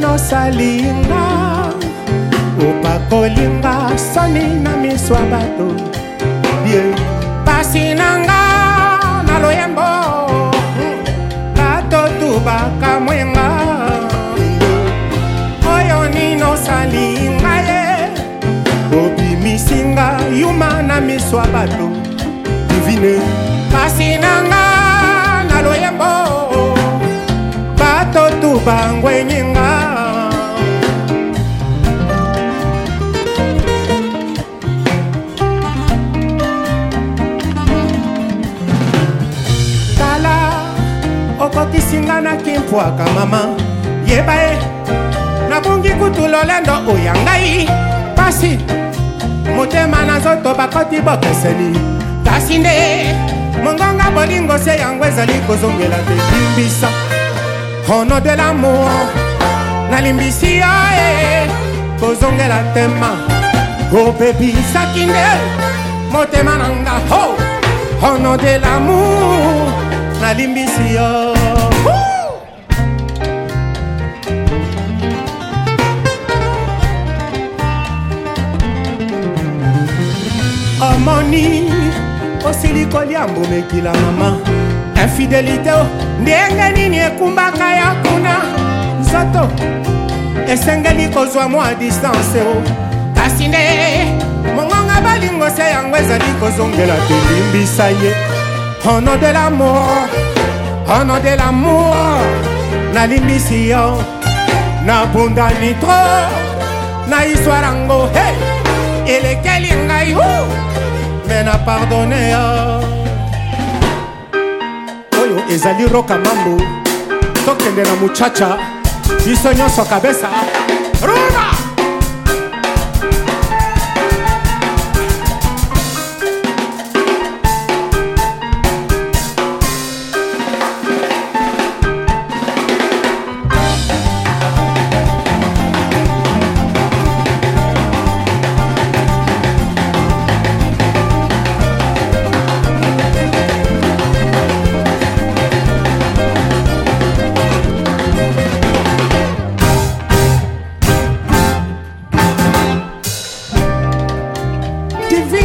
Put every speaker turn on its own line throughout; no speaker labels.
nossa linda Opa colinda, sonina me suabado yeah. Passe na miso ya bato divine kasi nanga na loyembo bato tu bangwenyinga tala okokisinga na kimpwaka mama yeba ye nabungi kutu lolendo oya ngai pasi motema na nzoto bakoti bokeseni kasi nde mongonga bolingo se yango ezali kozongela te limbisa rono de lamour nalimbisi yo e kozongela tema opebisaki nde motema na nga ho rono de lamour nalimbisi yo omoni osili kolia mbomekila mama infidélité o ndenge nini ekumbaka ya kuna nzoto esengeli kozwa mwa distance o kasi nde mongonga balingo se yango ezali kozongela telimbisa ye ono de lamour ono de lamour nalimbisi yo nabundani tro na histoire yango hey! eleke peine à pardonner ah. oyo ezali roka mambu tokende na muchacha biso nyonso kabesa runa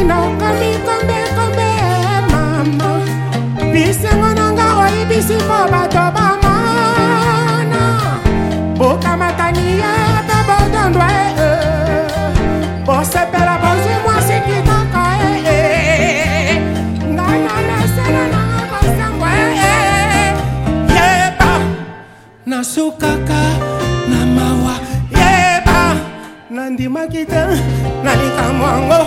nakomikombekombe mama bisengo na nga oyibisi mpo bato bamona bokamatani ye mpe bodondwa ee bosepela bozwi mwasi kitoko ee e. ngai na nasela nanga kosangwa ee yeba nasukaka na mawa yeba nandimaki te na likamwango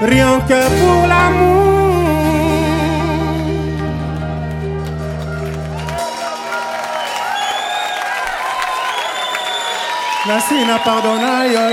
rien que pour l'amour. Merci, pardonnaille.